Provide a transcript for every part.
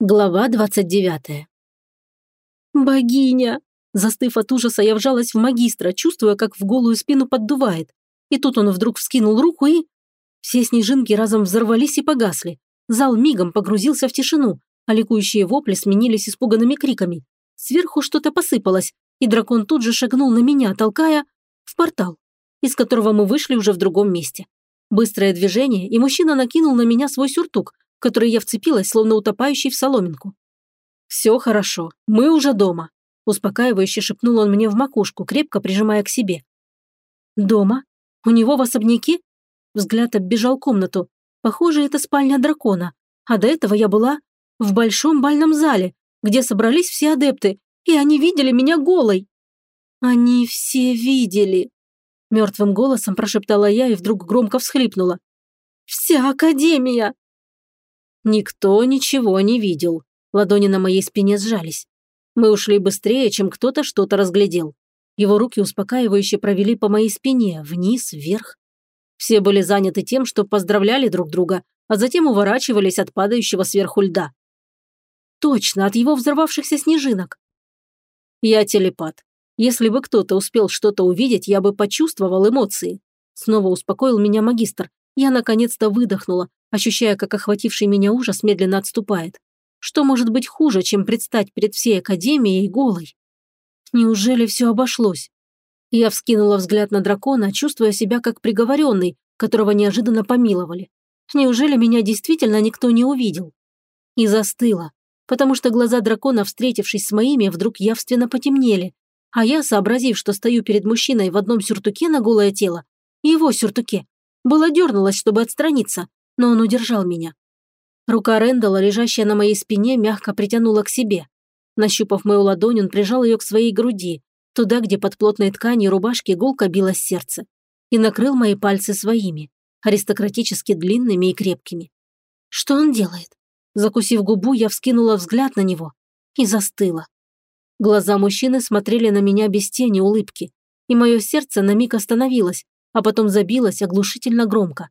Глава 29. «Богиня!» Застыв от ужаса, я вжалась в магистра, чувствуя, как в голую спину поддувает. И тут он вдруг вскинул руку и... Все снежинки разом взорвались и погасли. Зал мигом погрузился в тишину, а ликующие вопли сменились испуганными криками. Сверху что-то посыпалось, и дракон тут же шагнул на меня, толкая в портал, из которого мы вышли уже в другом месте. Быстрое движение, и мужчина накинул на меня свой сюртук, в который я вцепилась, словно утопающий в соломинку. «Все хорошо, мы уже дома», – успокаивающе шепнул он мне в макушку, крепко прижимая к себе. «Дома? У него в особняке?» Взгляд оббежал комнату. Похоже, это спальня дракона. А до этого я была в большом бальном зале, где собрались все адепты, и они видели меня голой. Они все видели. Мертвым голосом прошептала я и вдруг громко всхлипнула. «Вся Академия!» Никто ничего не видел. Ладони на моей спине сжались. Мы ушли быстрее, чем кто-то что-то разглядел. Его руки успокаивающе провели по моей спине, вниз, вверх. Все были заняты тем, что поздравляли друг друга, а затем уворачивались от падающего сверху льда. Точно, от его взорвавшихся снежинок. Я телепат. Если бы кто-то успел что-то увидеть, я бы почувствовал эмоции. Снова успокоил меня магистр. Я наконец-то выдохнула, ощущая, как охвативший меня ужас медленно отступает. Что может быть хуже, чем предстать перед всей Академией голой? Неужели все обошлось? Я вскинула взгляд на дракона, чувствуя себя как приговоренный, которого неожиданно помиловали. Неужели меня действительно никто не увидел? И застыла, потому что глаза дракона, встретившись с моими, вдруг явственно потемнели, а я, сообразив, что стою перед мужчиной в одном сюртуке на голое тело, его сюртуке, было дернулась, чтобы отстраниться, но он удержал меня. Рука Рэндала, лежащая на моей спине, мягко притянула к себе. Нащупав мою ладонь, он прижал ее к своей груди, туда, где под плотной тканью рубашки гулко билось сердце, и накрыл мои пальцы своими, аристократически длинными и крепкими. Что он делает? Закусив губу, я вскинула взгляд на него и застыла. Глаза мужчины смотрели на меня без тени улыбки, и мое сердце на миг остановилось, а потом забилось оглушительно громко.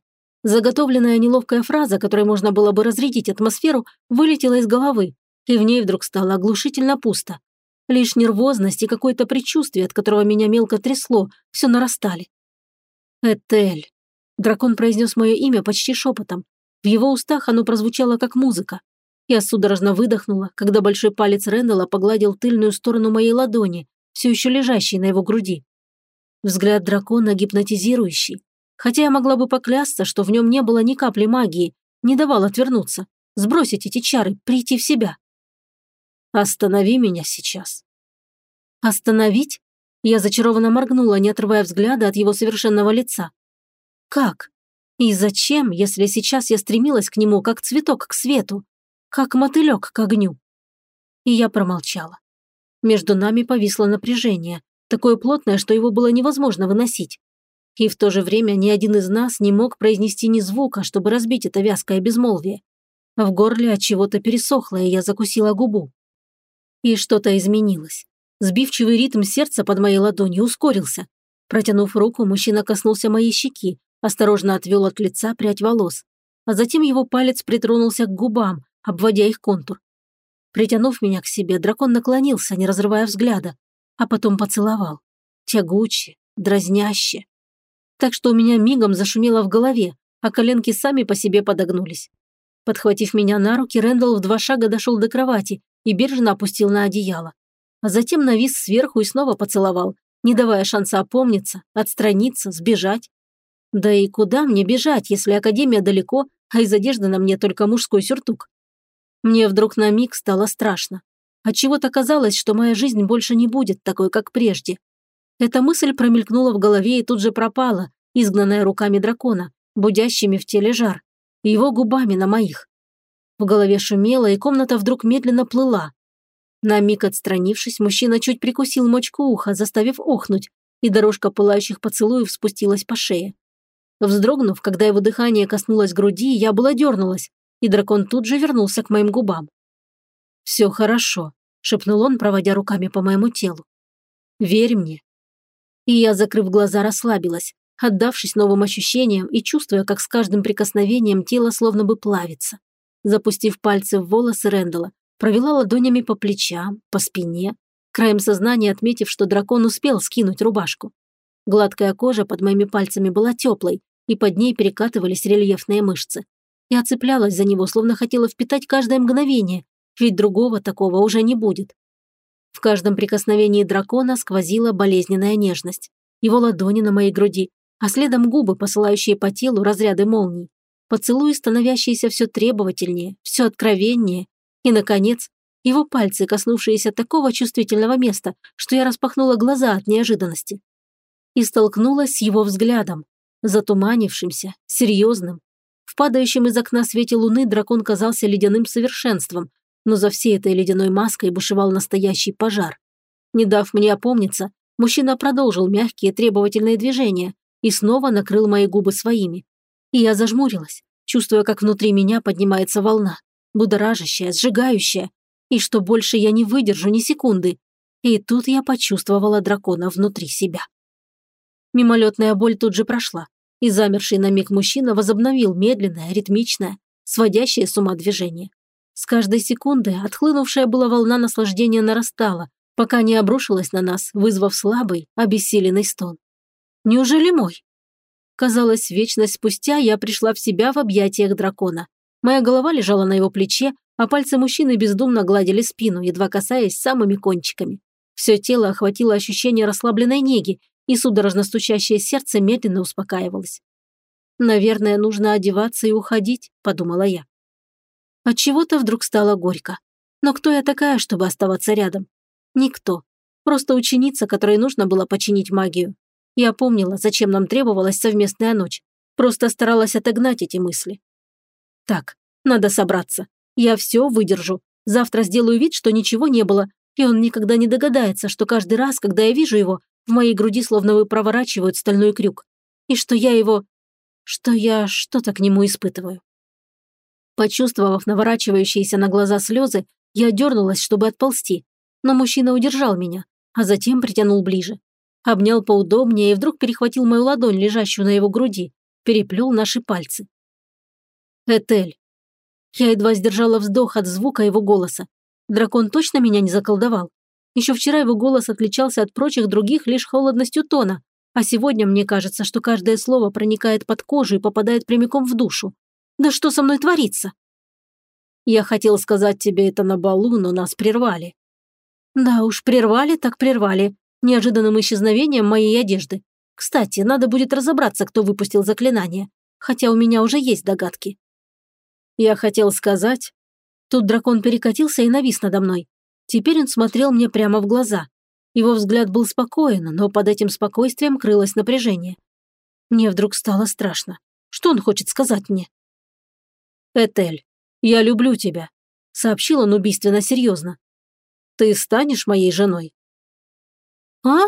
Заготовленная неловкая фраза, которой можно было бы разрядить атмосферу, вылетела из головы, и в ней вдруг стало оглушительно пусто. Лишь нервозность и какое-то предчувствие, от которого меня мелко трясло, все нарастали. «Этель». Дракон произнес мое имя почти шепотом. В его устах оно прозвучало как музыка. Я судорожно выдохнула, когда большой палец Рэндала погладил тыльную сторону моей ладони, все еще лежащей на его груди. Взгляд дракона гипнотизирующий, Хотя я могла бы поклясться, что в нем не было ни капли магии, не давал отвернуться, сбросить эти чары, прийти в себя. «Останови меня сейчас». «Остановить?» Я зачарованно моргнула, не отрывая взгляда от его совершенного лица. «Как? И зачем, если сейчас я стремилась к нему, как цветок к свету, как мотылек к огню?» И я промолчала. Между нами повисло напряжение, такое плотное, что его было невозможно выносить. И в то же время ни один из нас не мог произнести ни звука, чтобы разбить это вязкое безмолвие. В горле от чего-то пересохло, и я закусила губу. И что-то изменилось. Сбивчивый ритм сердца под моей ладонью ускорился. Протянув руку, мужчина коснулся моей щеки, осторожно отвел от лица прядь волос. А затем его палец притронулся к губам, обводя их контур. Притянув меня к себе, дракон наклонился, не разрывая взгляда, а потом поцеловал. Тягуче, дразняще, так что у меня мигом зашумело в голове, а коленки сами по себе подогнулись. Подхватив меня на руки, Рэндалл в два шага дошел до кровати и бережно опустил на одеяло. А затем навис сверху и снова поцеловал, не давая шанса опомниться, отстраниться, сбежать. Да и куда мне бежать, если Академия далеко, а из одежды на мне только мужской сюртук? Мне вдруг на миг стало страшно. Отчего-то казалось, что моя жизнь больше не будет такой, как прежде. Эта мысль промелькнула в голове и тут же пропала, изгнанная руками дракона, будящими в теле жар, его губами на моих. В голове шумело, и комната вдруг медленно плыла. На миг отстранившись, мужчина чуть прикусил мочку уха, заставив охнуть, и дорожка пылающих поцелуев спустилась по шее. Вздрогнув, когда его дыхание коснулось груди, я была дернулась, и дракон тут же вернулся к моим губам. «Все хорошо», – шепнул он, проводя руками по моему телу. «Верь мне, и я, закрыв глаза, расслабилась, отдавшись новым ощущениям и чувствуя, как с каждым прикосновением тело словно бы плавится. Запустив пальцы в волосы Рэндала, провела ладонями по плечам, по спине, краем сознания отметив, что дракон успел скинуть рубашку. Гладкая кожа под моими пальцами была теплой, и под ней перекатывались рельефные мышцы. Я цеплялась за него, словно хотела впитать каждое мгновение, ведь другого такого уже не будет. В каждом прикосновении дракона сквозила болезненная нежность. Его ладони на моей груди, а следом губы, посылающие по телу разряды молний. Поцелуи, становящиеся все требовательнее, все откровеннее. И, наконец, его пальцы, коснувшиеся такого чувствительного места, что я распахнула глаза от неожиданности. И столкнулась с его взглядом, затуманившимся, серьезным. В падающем из окна свете луны дракон казался ледяным совершенством, но за всей этой ледяной маской бушевал настоящий пожар. Не дав мне опомниться, мужчина продолжил мягкие требовательные движения и снова накрыл мои губы своими. И я зажмурилась, чувствуя, как внутри меня поднимается волна, будоражащая, сжигающая, и что больше я не выдержу ни секунды. И тут я почувствовала дракона внутри себя. Мимолетная боль тут же прошла, и замерший на миг мужчина возобновил медленное, ритмичное, сводящее с ума движение. С каждой секунды отхлынувшая была волна наслаждения нарастала, пока не обрушилась на нас, вызвав слабый, обессиленный стон. Неужели мой? Казалось, вечность спустя я пришла в себя в объятиях дракона. Моя голова лежала на его плече, а пальцы мужчины бездумно гладили спину, едва касаясь самыми кончиками. Все тело охватило ощущение расслабленной неги, и судорожно стучащее сердце медленно успокаивалось. «Наверное, нужно одеваться и уходить», – подумала я. От чего то вдруг стало горько. Но кто я такая, чтобы оставаться рядом? Никто. Просто ученица, которой нужно было починить магию. Я помнила, зачем нам требовалась совместная ночь. Просто старалась отогнать эти мысли. Так, надо собраться. Я все выдержу. Завтра сделаю вид, что ничего не было, и он никогда не догадается, что каждый раз, когда я вижу его, в моей груди словно бы проворачивают стальной крюк. И что я его... Что я что-то к нему испытываю. Почувствовав наворачивающиеся на глаза слезы, я дернулась, чтобы отползти. Но мужчина удержал меня, а затем притянул ближе. Обнял поудобнее и вдруг перехватил мою ладонь, лежащую на его груди, переплел наши пальцы. «Этель». Я едва сдержала вздох от звука его голоса. Дракон точно меня не заколдовал? Еще вчера его голос отличался от прочих других лишь холодностью тона, а сегодня мне кажется, что каждое слово проникает под кожу и попадает прямиком в душу. Да что со мной творится? Я хотел сказать тебе это на балу, но нас прервали. Да уж, прервали так прервали. Неожиданным исчезновением моей одежды. Кстати, надо будет разобраться, кто выпустил заклинание. Хотя у меня уже есть догадки. Я хотел сказать... Тут дракон перекатился и навис надо мной. Теперь он смотрел мне прямо в глаза. Его взгляд был спокоен, но под этим спокойствием крылось напряжение. Мне вдруг стало страшно. Что он хочет сказать мне? «Этель, я люблю тебя», — сообщил он убийственно серьезно. «Ты станешь моей женой?» «А?»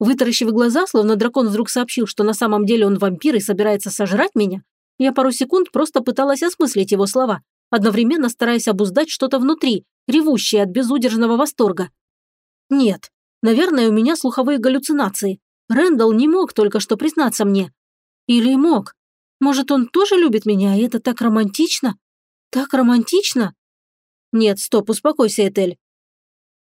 Вытаращив глаза, словно дракон вдруг сообщил, что на самом деле он вампир и собирается сожрать меня, я пару секунд просто пыталась осмыслить его слова, одновременно стараясь обуздать что-то внутри, ревущее от безудержного восторга. Нет, наверное, у меня слуховые галлюцинации. Рэндалл не мог только что признаться мне. Или мог? Может, он тоже любит меня, и это так романтично? Так романтично? Нет, стоп, успокойся, Этель.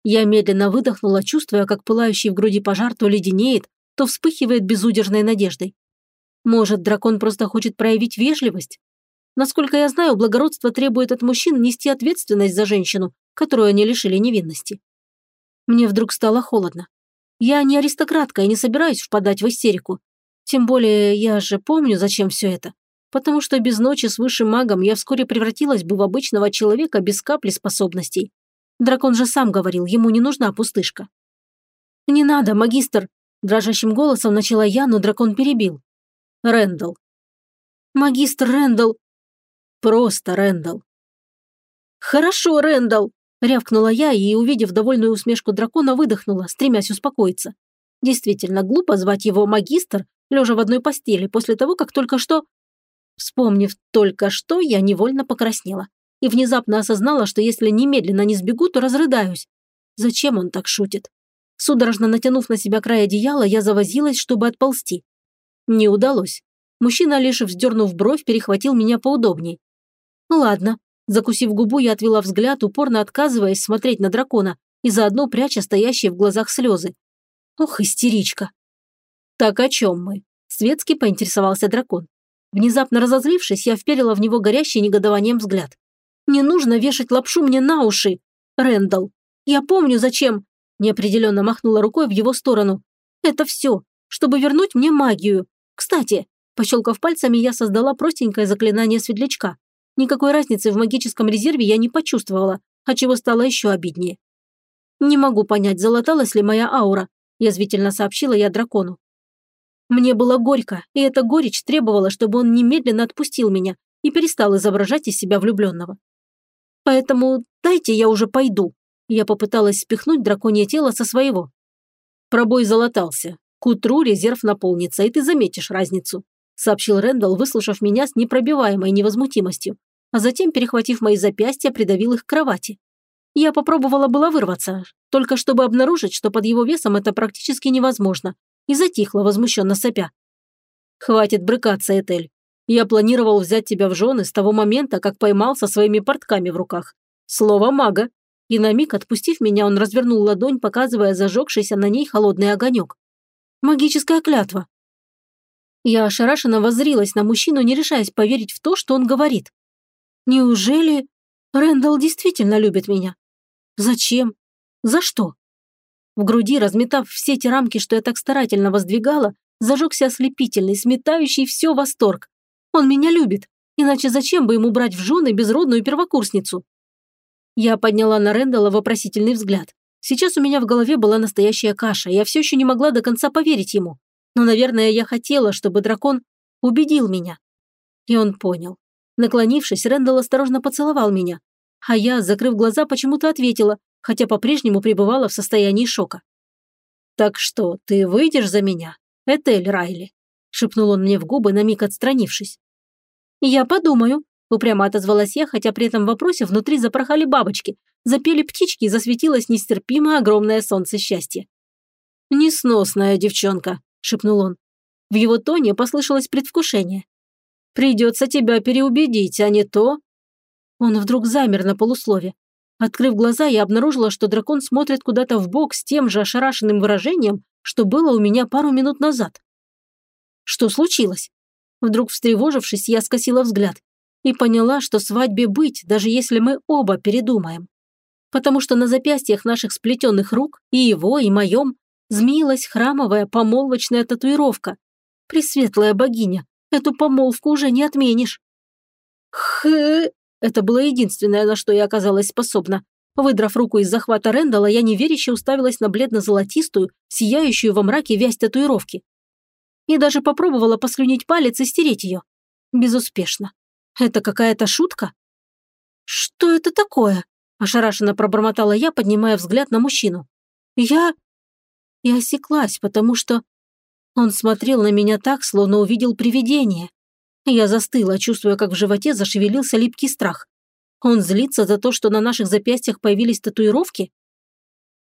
Я медленно выдохнула, чувствуя, как пылающий в груди пожар то леденеет, то вспыхивает безудержной надеждой. Может, дракон просто хочет проявить вежливость? Насколько я знаю, благородство требует от мужчин нести ответственность за женщину, которую они лишили невинности. Мне вдруг стало холодно. Я не аристократка и не собираюсь впадать в истерику. Тем более я же помню, зачем все это. Потому что без ночи с высшим магом я вскоре превратилась бы в обычного человека без капли способностей. Дракон же сам говорил, ему не нужна пустышка. «Не надо, магистр!» Дрожащим голосом начала я, но дракон перебил. «Рэндалл». «Магистр Рэндалл, Просто Рэндалл. «Хорошо, Рэндалл!» – рявкнула я и, увидев довольную усмешку дракона, выдохнула, стремясь успокоиться. Действительно, глупо звать его магистр, лежа в одной постели, после того, как только что... Вспомнив только что, я невольно покраснела и внезапно осознала, что если немедленно не сбегу, то разрыдаюсь. Зачем он так шутит? Судорожно натянув на себя край одеяла, я завозилась, чтобы отползти. Не удалось. Мужчина, лишь вздернув бровь, перехватил меня поудобней. «Ладно», – Закусив губу, я отвела взгляд, упорно отказываясь смотреть на дракона и заодно пряча стоящие в глазах слезы. Ох, истеричка. Так о чем мы? Светски поинтересовался дракон. Внезапно разозлившись, я вперила в него горящий негодованием взгляд. «Не нужно вешать лапшу мне на уши, Рэндалл. Я помню, зачем...» Неопределенно махнула рукой в его сторону. «Это все, чтобы вернуть мне магию. Кстати, пощелкав пальцами, я создала простенькое заклинание светлячка. Никакой разницы в магическом резерве я не почувствовала, отчего стало еще обиднее. «Не могу понять, залаталась ли моя аура», – язвительно сообщила я дракону. Мне было горько, и эта горечь требовала, чтобы он немедленно отпустил меня и перестал изображать из себя влюбленного. Поэтому дайте я уже пойду. Я попыталась спихнуть драконье тело со своего. Пробой залатался. К утру резерв наполнится, и ты заметишь разницу сообщил Рэндалл, выслушав меня с непробиваемой невозмутимостью, а затем, перехватив мои запястья, придавил их к кровати. Я попробовала было вырваться, только чтобы обнаружить, что под его весом это практически невозможно, и затихла, возмущенно сопя. «Хватит брыкаться, Этель. Я планировал взять тебя в жены с того момента, как поймал со своими портками в руках. Слово мага». И на миг, отпустив меня, он развернул ладонь, показывая зажегшийся на ней холодный огонек. «Магическая клятва. Я ошарашенно воззрилась на мужчину, не решаясь поверить в то, что он говорит. Неужели Рэндалл действительно любит меня? Зачем? За что? В груди, разметав все те рамки, что я так старательно воздвигала, зажегся ослепительный, сметающий все восторг. Он меня любит, иначе зачем бы ему брать в жены безродную первокурсницу? Я подняла на Рэндалла вопросительный взгляд. Сейчас у меня в голове была настоящая каша, я все еще не могла до конца поверить ему. Но, наверное, я хотела, чтобы дракон убедил меня. И он понял. Наклонившись, Рэндалл осторожно поцеловал меня. А я, закрыв глаза, почему-то ответила, хотя по-прежнему пребывала в состоянии шока. «Так что, ты выйдешь за меня, Этель Райли?» шепнул он мне в губы, на миг отстранившись. «Я подумаю», – упрямо отозвалась я, хотя при этом вопросе внутри запорхали бабочки, запели птички и засветилось нестерпимо огромное солнце счастья. «Несносная девчонка», – шепнул он. В его тоне послышалось предвкушение. «Придется тебя переубедить, а не то...» Он вдруг замер на полуслове. Открыв глаза, я обнаружила, что дракон смотрит куда-то в бок с тем же ошарашенным выражением, что было у меня пару минут назад. Что случилось? Вдруг встревожившись, я скосила взгляд и поняла, что свадьбе быть, даже если мы оба передумаем. Потому что на запястьях наших сплетенных рук, и его, и моем, змеилась храмовая помолвочная татуировка. Пресветлая богиня, эту помолвку уже не отменишь. Хы, это было единственное, на что я оказалась способна. Выдрав руку из захвата Рэндала, я неверяще уставилась на бледно-золотистую, сияющую во мраке вязь татуировки. И даже попробовала послюнить палец и стереть ее. Безуспешно. Это какая-то шутка? «Что это такое?» – ошарашенно пробормотала я, поднимая взгляд на мужчину. «Я и осеклась, потому что он смотрел на меня так, словно увидел привидение. Я застыла, чувствуя, как в животе зашевелился липкий страх. Он злится за то, что на наших запястьях появились татуировки?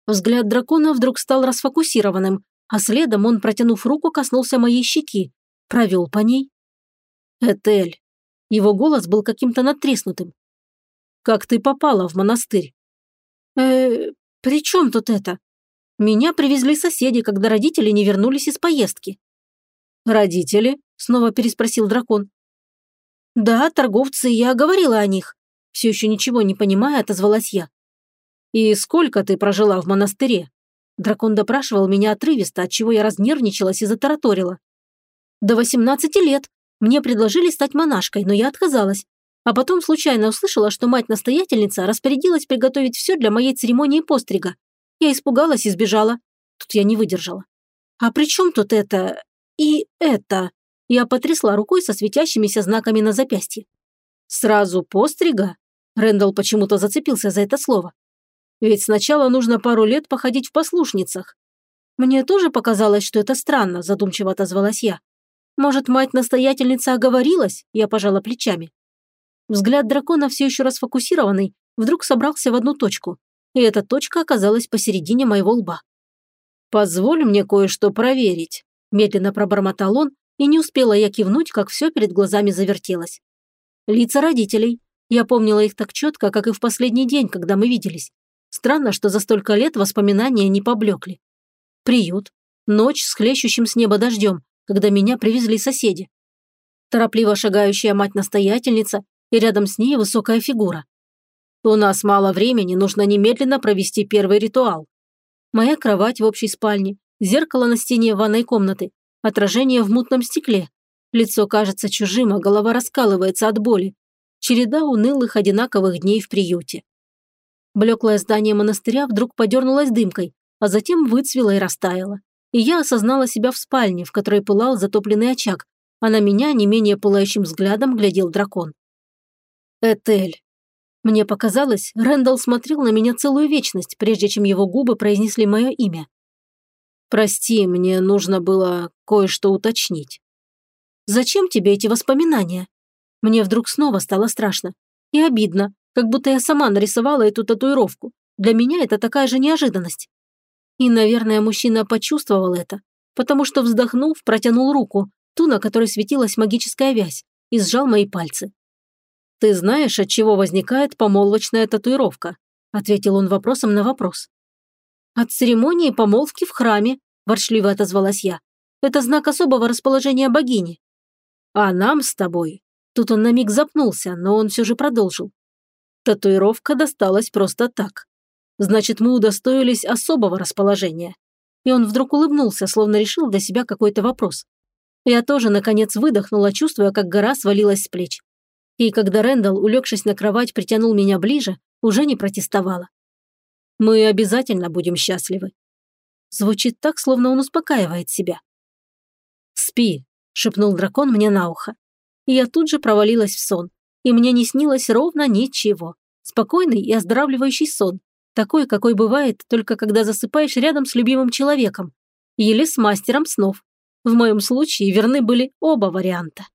Взгляд дракона вдруг стал расфокусированным, а следом он, протянув руку, коснулся моей щеки, провел по ней. «Этель». Его голос был каким-то натреснутым. «Как ты попала в монастырь?» «Э, при чем тут это?» Меня привезли соседи, когда родители не вернулись из поездки. «Родители?» – снова переспросил дракон. «Да, торговцы, я говорила о них». Все еще ничего не понимая, отозвалась я. «И сколько ты прожила в монастыре?» Дракон допрашивал меня отрывисто, от чего я разнервничалась и затараторила. «До 18 лет. Мне предложили стать монашкой, но я отказалась. А потом случайно услышала, что мать-настоятельница распорядилась приготовить все для моей церемонии пострига. Я испугалась и сбежала. Тут я не выдержала. А при чем тут это... и это? Я потрясла рукой со светящимися знаками на запястье. Сразу пострига? Рэндалл почему-то зацепился за это слово. Ведь сначала нужно пару лет походить в послушницах. Мне тоже показалось, что это странно, задумчиво отозвалась я. Может, мать-настоятельница оговорилась? Я пожала плечами. Взгляд дракона все еще расфокусированный, вдруг собрался в одну точку и эта точка оказалась посередине моего лба. «Позволь мне кое-что проверить», – медленно пробормотал он, и не успела я кивнуть, как все перед глазами завертелось. Лица родителей, Я помнила их так четко, как и в последний день, когда мы виделись. Странно, что за столько лет воспоминания не поблекли. Приют. Ночь с хлещущим с неба дождем, когда меня привезли соседи. Торопливо шагающая мать-настоятельница и рядом с ней высокая фигура. У нас мало времени, нужно немедленно провести первый ритуал. Моя кровать в общей спальне, зеркало на стене ванной комнаты, отражение в мутном стекле. Лицо кажется чужим, а голова раскалывается от боли. Череда унылых одинаковых дней в приюте. Блеклое здание монастыря вдруг подернулось дымкой, а затем выцвело и растаяло. И я осознала себя в спальне, в которой пылал затопленный очаг, а на меня не менее пылающим взглядом глядел дракон. Этель. Мне показалось, Рэндалл смотрел на меня целую вечность, прежде чем его губы произнесли мое имя. «Прости, мне нужно было кое-что уточнить». «Зачем тебе эти воспоминания?» Мне вдруг снова стало страшно. И обидно, как будто я сама нарисовала эту татуировку. Для меня это такая же неожиданность. И, наверное, мужчина почувствовал это, потому что, вздохнув, протянул руку, ту, на которой светилась магическая вязь, и сжал мои пальцы. «Ты знаешь, от чего возникает помолвочная татуировка?» ответил он вопросом на вопрос. «От церемонии помолвки в храме», ворчливо отозвалась я. «Это знак особого расположения богини». «А нам с тобой Тут он на миг запнулся, но он все же продолжил. Татуировка досталась просто так. Значит, мы удостоились особого расположения. И он вдруг улыбнулся, словно решил для себя какой-то вопрос. Я тоже, наконец, выдохнула, чувствуя, как гора свалилась с плеч. И когда Рэндалл, улегшись на кровать, притянул меня ближе, уже не протестовала. «Мы обязательно будем счастливы». Звучит так, словно он успокаивает себя. «Спи», – шепнул дракон мне на ухо и я тут же провалилась в сон. И мне не снилось ровно ничего. Спокойный и оздоравливающий сон. Такой, какой бывает только когда засыпаешь рядом с любимым человеком. Или с мастером снов. В моем случае верны были оба варианта.